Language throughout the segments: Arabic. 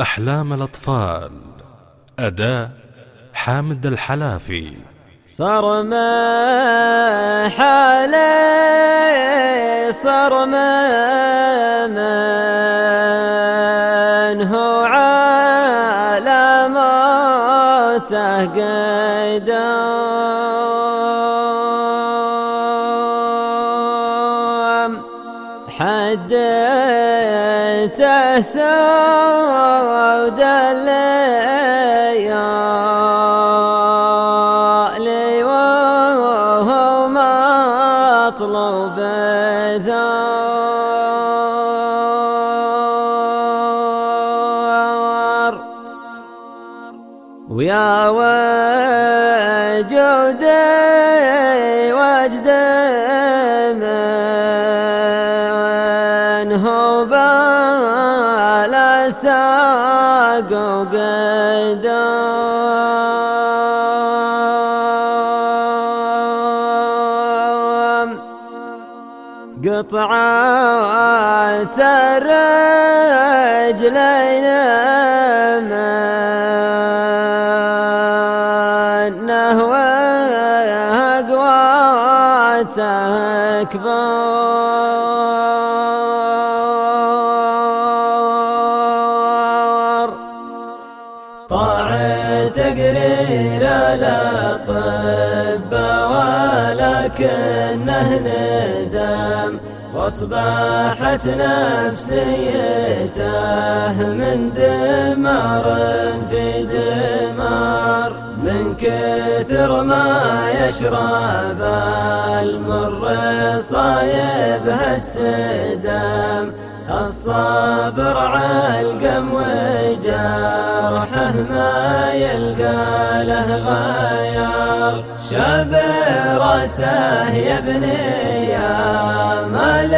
أحلام الأطفال. أداء حامد الحلافي. صار ما حالي صار ما من هو على موته قدام حديته سود الليالي وهو مطلوب ثار ويا وجودي وقدام قطعات الرجلين من نهو أقواته تقرير الأطباء ولكنه ندم وأصبحت نفسيته من دمار في دمار. من كثر ما يشرب المر صايبها السدم الصابر علقم وجرحه ما يلقى له غيار. شاب رأسه يا ابني يا مال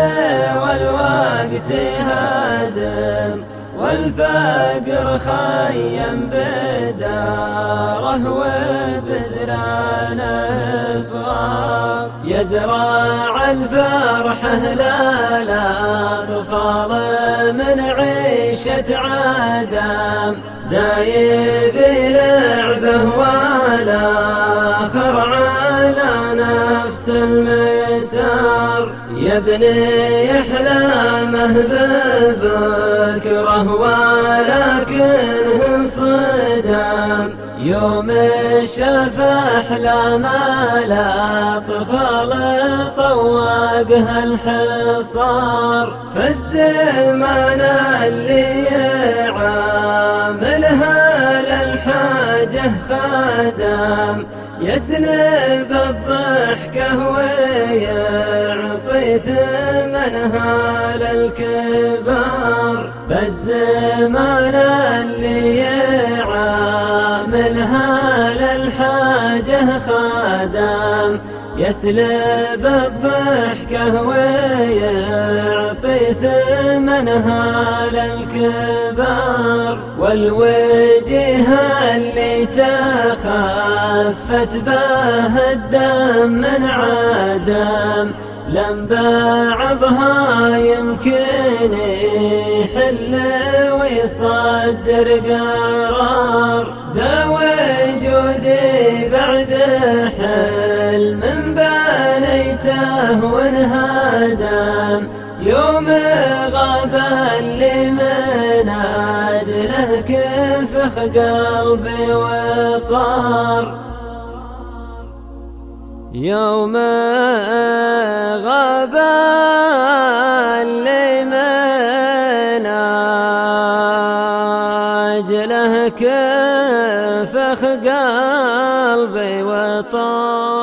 والوقت هادم والفقر خيم بداره وبزرانه صغار يزرع الفرحة لا الأطفال من عيشة عدم. دايب لعبه والآخر على نفس المسار. يا ابني احلامه ببكره ولكن انصدم. يوم شاف احلام الاطفال طواقها الحصار. فالزمان اللي يسلب الضحكه ويعطي ثمنها للكبار. فالزمان اللي يعاملها للحاجة خادم. يسلب الضحكه ويعطي ثمنها للكبار والوجه اللي تخفت به الدم من عدم لم بعضها يمكن يحل ويصدر قرار ذا وجودي بعد حلم بنيته وانهدم كفخ قلبي وطار. يوم غاب اللي من أجله كفخ قلبي وطار.